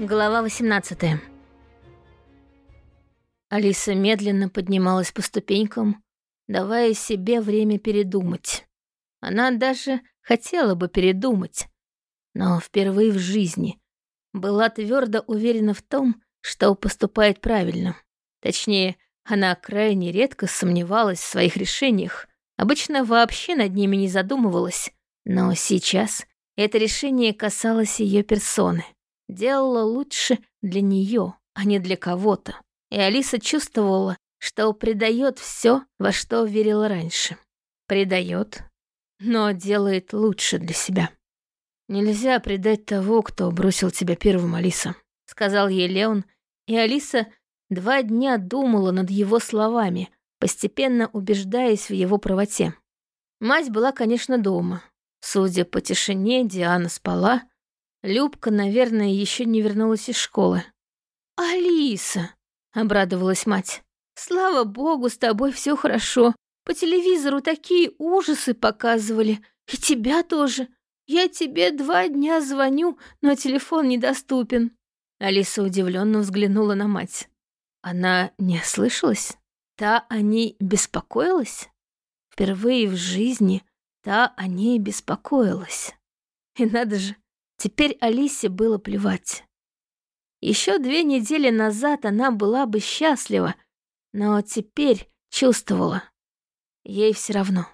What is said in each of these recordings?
Глава 18 Алиса медленно поднималась по ступенькам, давая себе время передумать. Она даже хотела бы передумать, но впервые в жизни была твердо уверена в том, что поступает правильно. Точнее, она крайне редко сомневалась в своих решениях, обычно вообще над ними не задумывалась, но сейчас это решение касалось ее персоны делала лучше для нее, а не для кого-то. И Алиса чувствовала, что предает все, во что верила раньше. Предает, но делает лучше для себя. «Нельзя предать того, кто бросил тебя первым, Алиса», — сказал ей Леон, и Алиса два дня думала над его словами, постепенно убеждаясь в его правоте. Мать была, конечно, дома. Судя по тишине, Диана спала, Любка, наверное, еще не вернулась из школы. «Алиса!» — обрадовалась мать. «Слава богу, с тобой все хорошо. По телевизору такие ужасы показывали. И тебя тоже. Я тебе два дня звоню, но телефон недоступен». Алиса удивленно взглянула на мать. Она не ослышалась? Та о ней беспокоилась? Впервые в жизни та о ней беспокоилась. И надо же, Теперь Алисе было плевать. Еще две недели назад она была бы счастлива, но теперь чувствовала. Ей все равно.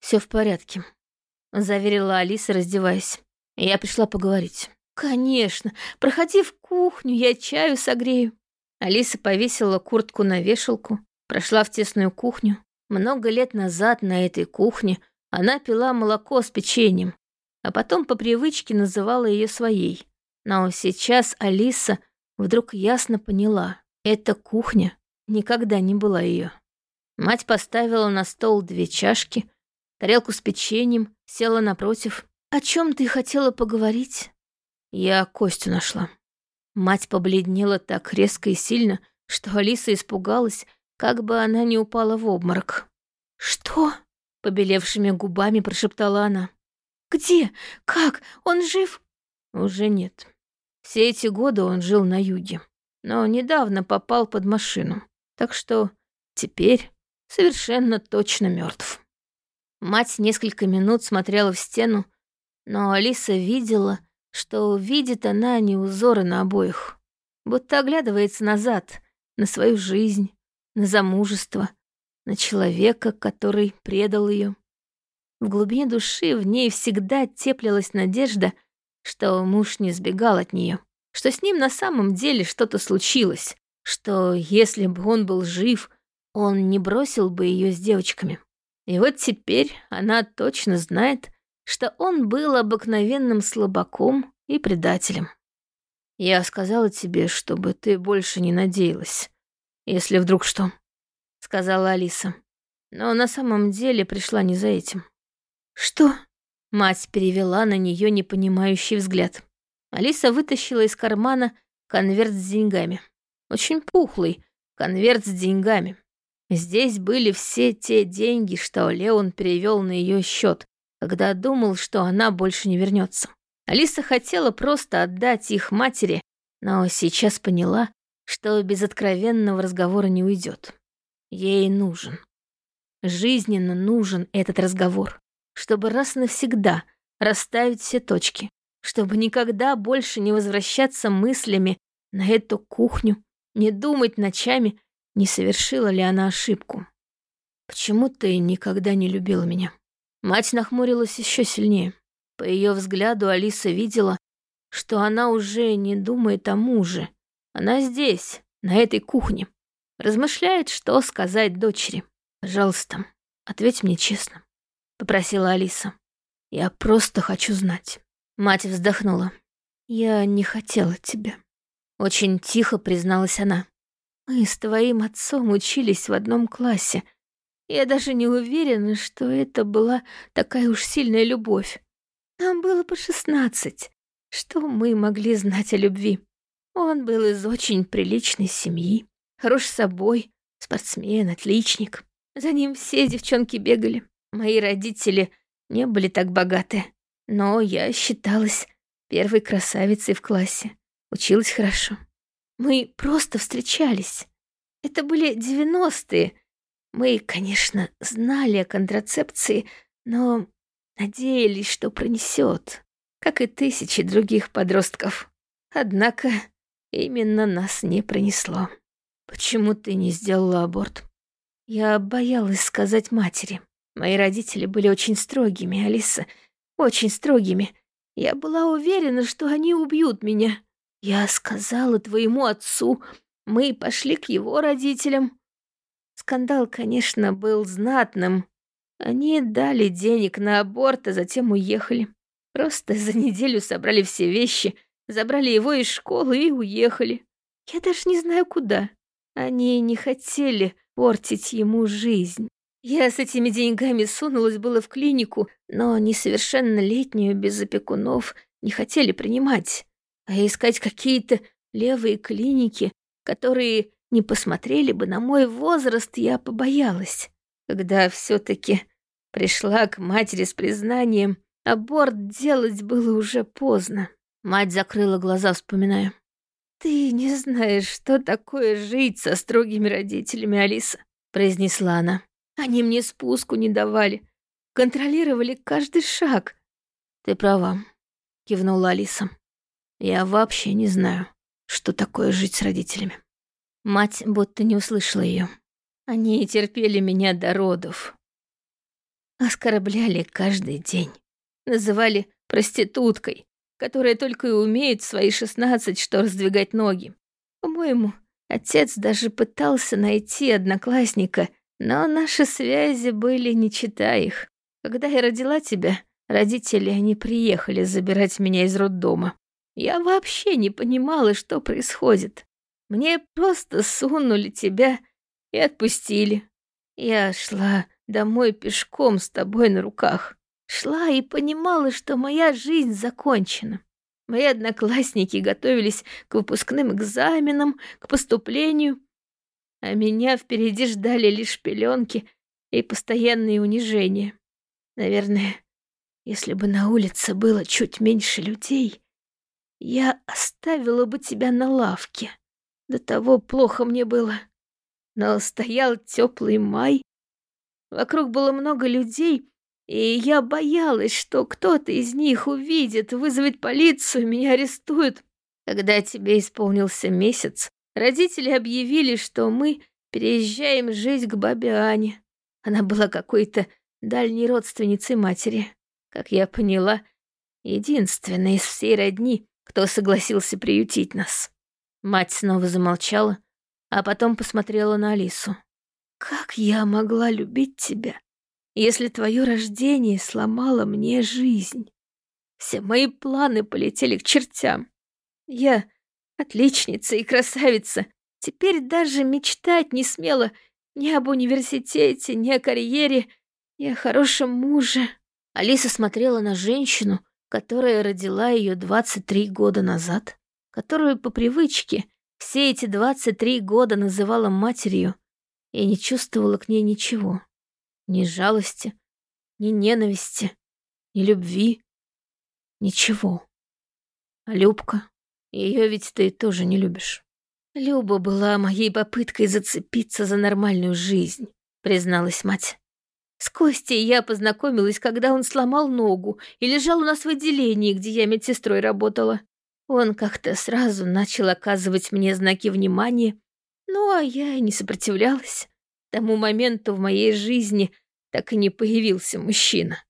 Все в порядке, заверила Алиса, раздеваясь. Я пришла поговорить. Конечно, проходи в кухню, я чаю согрею. Алиса повесила куртку на вешалку, прошла в тесную кухню. Много лет назад на этой кухне она пила молоко с печеньем, а потом по привычке называла ее своей. Но сейчас Алиса вдруг ясно поняла, эта кухня никогда не была ее. Мать поставила на стол две чашки, тарелку с печеньем, села напротив. «О чем ты хотела поговорить?» Я Костю нашла. Мать побледнела так резко и сильно, что Алиса испугалась, как бы она не упала в обморок. «Что?» — побелевшими губами прошептала она. Где? Как? Он жив?» «Уже нет. Все эти годы он жил на юге, но недавно попал под машину, так что теперь совершенно точно мертв. Мать несколько минут смотрела в стену, но Алиса видела, что видит она не узоры на обоих, будто оглядывается назад, на свою жизнь, на замужество, на человека, который предал ее. В глубине души в ней всегда теплилась надежда, что муж не сбегал от нее, что с ним на самом деле что-то случилось, что если бы он был жив, он не бросил бы ее с девочками. И вот теперь она точно знает, что он был обыкновенным слабаком и предателем. Я сказала тебе, чтобы ты больше не надеялась, если вдруг что, сказала Алиса. Но на самом деле пришла не за этим. «Что?» Мать перевела на нее непонимающий взгляд. Алиса вытащила из кармана конверт с деньгами. Очень пухлый конверт с деньгами. Здесь были все те деньги, что Леон перевел на ее счет, когда думал, что она больше не вернется. Алиса хотела просто отдать их матери, но сейчас поняла, что без откровенного разговора не уйдет. Ей нужен. Жизненно нужен этот разговор чтобы раз навсегда расставить все точки, чтобы никогда больше не возвращаться мыслями на эту кухню, не думать ночами, не совершила ли она ошибку. «Почему ты никогда не любила меня?» Мать нахмурилась еще сильнее. По ее взгляду Алиса видела, что она уже не думает о муже. Она здесь, на этой кухне. Размышляет, что сказать дочери. «Пожалуйста, ответь мне честно. — попросила Алиса. «Я просто хочу знать». Мать вздохнула. «Я не хотела тебя». Очень тихо призналась она. «Мы с твоим отцом учились в одном классе. Я даже не уверена, что это была такая уж сильная любовь. Нам было по шестнадцать. Что мы могли знать о любви? Он был из очень приличной семьи, хорош собой, спортсмен, отличник. За ним все девчонки бегали. Мои родители не были так богаты, но я считалась первой красавицей в классе. училась хорошо. Мы просто встречались. Это были девяностые. Мы, конечно, знали о контрацепции, но надеялись, что пронесет, как и тысячи других подростков. Однако именно нас не пронесло. Почему ты не сделала аборт? Я боялась сказать матери. Мои родители были очень строгими, Алиса, очень строгими. Я была уверена, что они убьют меня. Я сказала твоему отцу, мы пошли к его родителям. Скандал, конечно, был знатным. Они дали денег на аборт, а затем уехали. Просто за неделю собрали все вещи, забрали его из школы и уехали. Я даже не знаю куда. Они не хотели портить ему жизнь. Я с этими деньгами сунулась было в клинику, но несовершеннолетнюю без опекунов не хотели принимать, а искать какие-то левые клиники, которые не посмотрели бы на мой возраст, я побоялась. Когда все таки пришла к матери с признанием, аборт делать было уже поздно. Мать закрыла глаза, вспоминая. «Ты не знаешь, что такое жить со строгими родителями, Алиса», — произнесла она. Они мне спуску не давали, контролировали каждый шаг. Ты права, кивнула Алиса. Я вообще не знаю, что такое жить с родителями. Мать будто не услышала ее. Они терпели меня до родов. Оскорбляли каждый день. Называли проституткой, которая только и умеет в свои шестнадцать, что раздвигать ноги. По-моему, отец даже пытался найти одноклассника, но наши связи были не чита их. Когда я родила тебя, родители они приехали забирать меня из роддома. Я вообще не понимала, что происходит. Мне просто сунули тебя и отпустили. Я шла домой пешком с тобой на руках. Шла и понимала, что моя жизнь закончена. Мои одноклассники готовились к выпускным экзаменам, к поступлению, а меня впереди ждали лишь пеленки и постоянные унижения. Наверное, если бы на улице было чуть меньше людей, я оставила бы тебя на лавке. До того плохо мне было. Но стоял теплый май. Вокруг было много людей, и я боялась, что кто-то из них увидит, вызовет полицию, меня арестуют. Когда тебе исполнился месяц, Родители объявили, что мы переезжаем жить к бабе Ане. Она была какой-то дальней родственницей матери. Как я поняла, единственной из всей родни, кто согласился приютить нас. Мать снова замолчала, а потом посмотрела на Алису. «Как я могла любить тебя, если твое рождение сломало мне жизнь? Все мои планы полетели к чертям. Я Отличница и красавица. Теперь даже мечтать не смела ни об университете, ни о карьере, ни о хорошем муже. Алиса смотрела на женщину, которая родила ее 23 года назад, которую по привычке все эти 23 года называла матерью и не чувствовала к ней ничего. Ни жалости, ни ненависти, ни любви, ничего. А Любка ее ведь ты тоже не любишь. Люба была моей попыткой зацепиться за нормальную жизнь, призналась мать. С Костей я познакомилась, когда он сломал ногу и лежал у нас в отделении, где я медсестрой работала. Он как-то сразу начал оказывать мне знаки внимания, ну а я и не сопротивлялась. Тому моменту в моей жизни так и не появился мужчина.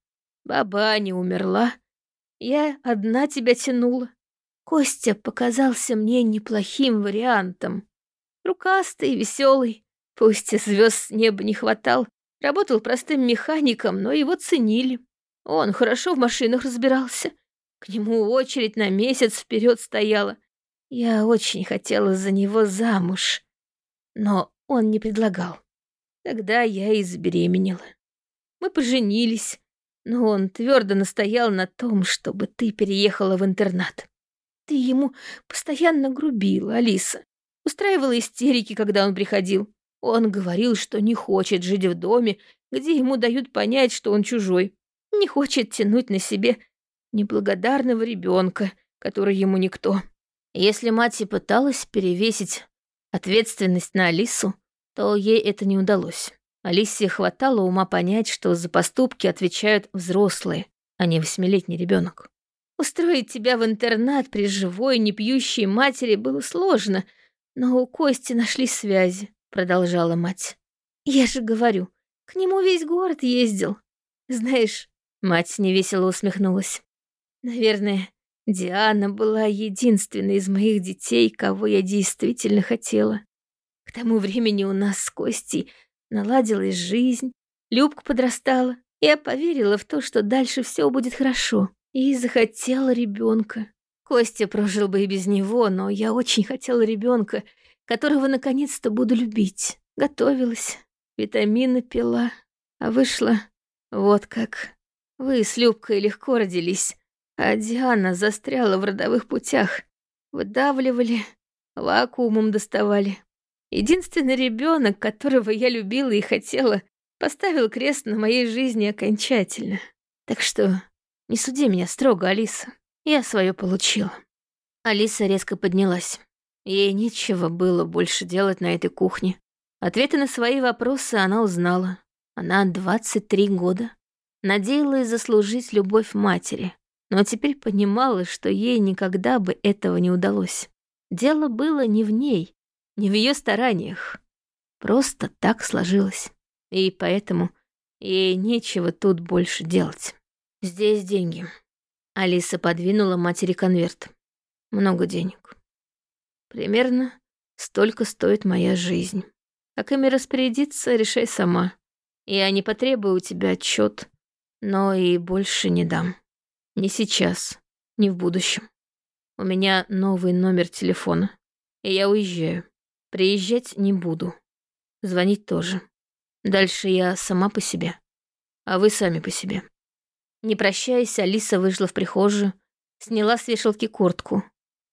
Баба не умерла, я одна тебя тянула. Костя показался мне неплохим вариантом. Рукастый, веселый, пусть звезд с неба не хватал, работал простым механиком, но его ценили. Он хорошо в машинах разбирался. К нему очередь на месяц вперед стояла. Я очень хотела за него замуж, но он не предлагал. Тогда я и забеременела. Мы поженились, но он твердо настоял на том, чтобы ты переехала в интернат. Ты ему постоянно грубила, Алиса. Устраивала истерики, когда он приходил. Он говорил, что не хочет жить в доме, где ему дают понять, что он чужой. Не хочет тянуть на себе неблагодарного ребенка, который ему никто. Если мать и пыталась перевесить ответственность на Алису, то ей это не удалось. Алисе хватало ума понять, что за поступки отвечают взрослые, а не восьмилетний ребенок. Устроить тебя в интернат при живой, не пьющей матери было сложно, но у Кости нашли связи, продолжала мать. Я же говорю, к нему весь город ездил. Знаешь, мать невесело усмехнулась. Наверное, Диана была единственной из моих детей, кого я действительно хотела. К тому времени у нас с Костей наладилась жизнь, Любка подрастала. Я поверила в то, что дальше все будет хорошо, и захотела ребенка. Костя прожил бы и без него, но я очень хотела ребенка, которого наконец-то буду любить. Готовилась, витамины пила, а вышла вот как. Вы с Любкой легко родились, а Диана застряла в родовых путях. Выдавливали, вакуумом доставали. Единственный ребенок, которого я любила и хотела, поставил крест на моей жизни окончательно. Так что не суди меня строго, Алиса. Я свое получила. Алиса резко поднялась. Ей нечего было больше делать на этой кухне. Ответы на свои вопросы она узнала. Она 23 года. Надеялась заслужить любовь матери но теперь понимала, что ей никогда бы этого не удалось. Дело было не в ней, не в ее стараниях. Просто так сложилось. И поэтому ей нечего тут больше делать. Здесь деньги. Алиса подвинула матери конверт. Много денег. Примерно столько стоит моя жизнь. Как ими распорядиться, решай сама. Я не потребую у тебя отчет, но и больше не дам. Не сейчас, не в будущем. У меня новый номер телефона, и я уезжаю. Приезжать не буду. Звонить тоже. Дальше я сама по себе, а вы сами по себе. Не прощаясь, Алиса вышла в прихожую, сняла с вешалки куртку.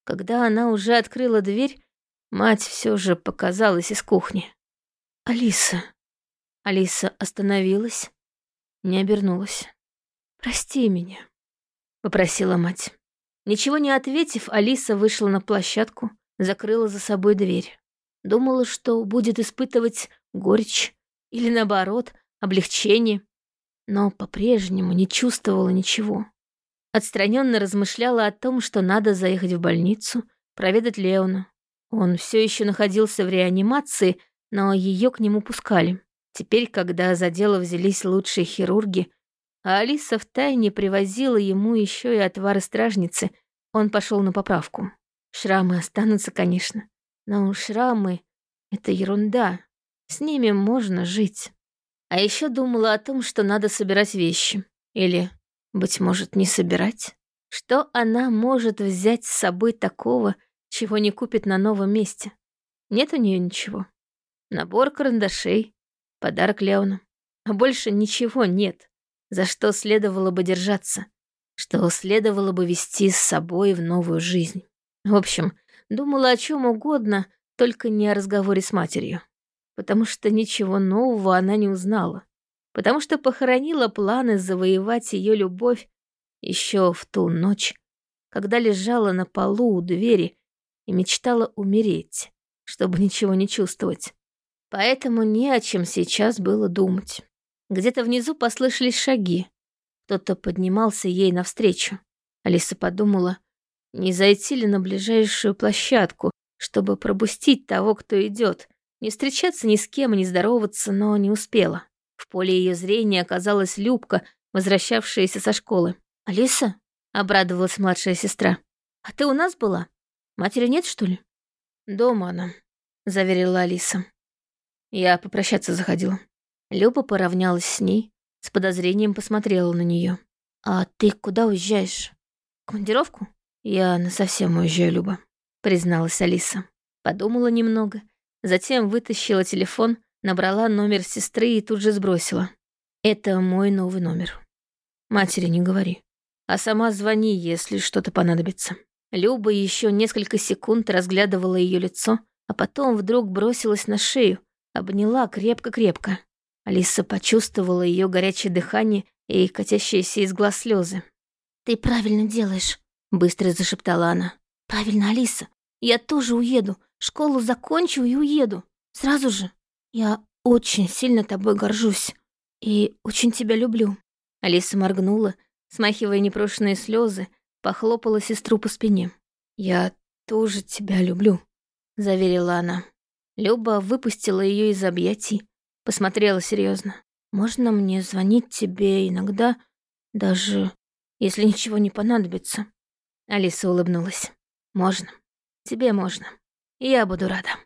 Когда она уже открыла дверь, мать все же показалась из кухни. «Алиса». Алиса остановилась, не обернулась. «Прости меня» попросила мать. Ничего не ответив, Алиса вышла на площадку, закрыла за собой дверь. Думала, что будет испытывать горечь или, наоборот, облегчение, но по-прежнему не чувствовала ничего. Отстраненно размышляла о том, что надо заехать в больницу, проведать Леона. Он все еще находился в реанимации, но ее к нему пускали. Теперь, когда за дело взялись лучшие хирурги, а Алиса втайне привозила ему еще и отвары стражницы, он пошел на поправку. Шрамы останутся, конечно, но шрамы — это ерунда, с ними можно жить. А еще думала о том, что надо собирать вещи. Или, быть может, не собирать. Что она может взять с собой такого, чего не купит на новом месте? Нет у нее ничего. Набор карандашей, подарок Леону. А больше ничего нет за что следовало бы держаться, что следовало бы вести с собой в новую жизнь. В общем, думала о чем угодно, только не о разговоре с матерью. Потому что ничего нового она не узнала. Потому что похоронила планы завоевать ее любовь еще в ту ночь, когда лежала на полу у двери и мечтала умереть, чтобы ничего не чувствовать. Поэтому не о чем сейчас было думать. Где-то внизу послышались шаги. Кто-то поднимался ей навстречу. Алиса подумала, не зайти ли на ближайшую площадку, чтобы пропустить того, кто идет, не встречаться ни с кем и не здороваться, но не успела. В поле ее зрения оказалась Любка, возвращавшаяся со школы. «Алиса?» — обрадовалась младшая сестра. «А ты у нас была? Матери нет, что ли?» «Дома она», — заверила Алиса. Я попрощаться заходила. Люба поравнялась с ней, с подозрением посмотрела на нее. «А ты куда уезжаешь? В командировку?» «Я насовсем уезжаю, Люба», — призналась Алиса. Подумала немного, затем вытащила телефон, набрала номер сестры и тут же сбросила. «Это мой новый номер. Матери не говори. А сама звони, если что-то понадобится». Люба еще несколько секунд разглядывала ее лицо, а потом вдруг бросилась на шею, обняла крепко-крепко. Алиса почувствовала ее горячее дыхание и катящиеся из глаз слезы. «Ты правильно делаешь», — быстро зашептала она. Правильно, Алиса. Я тоже уеду. Школу закончу и уеду. Сразу же. Я очень сильно тобой горжусь. И очень тебя люблю. Алиса моргнула, смахивая непрошенные слезы, похлопала сестру по спине. «Я тоже тебя люблю», — заверила она. Люба выпустила ее из объятий, посмотрела серьезно. «Можно мне звонить тебе иногда, даже если ничего не понадобится?» Алиса улыбнулась. «Можно. Тебе можно. Я буду рада».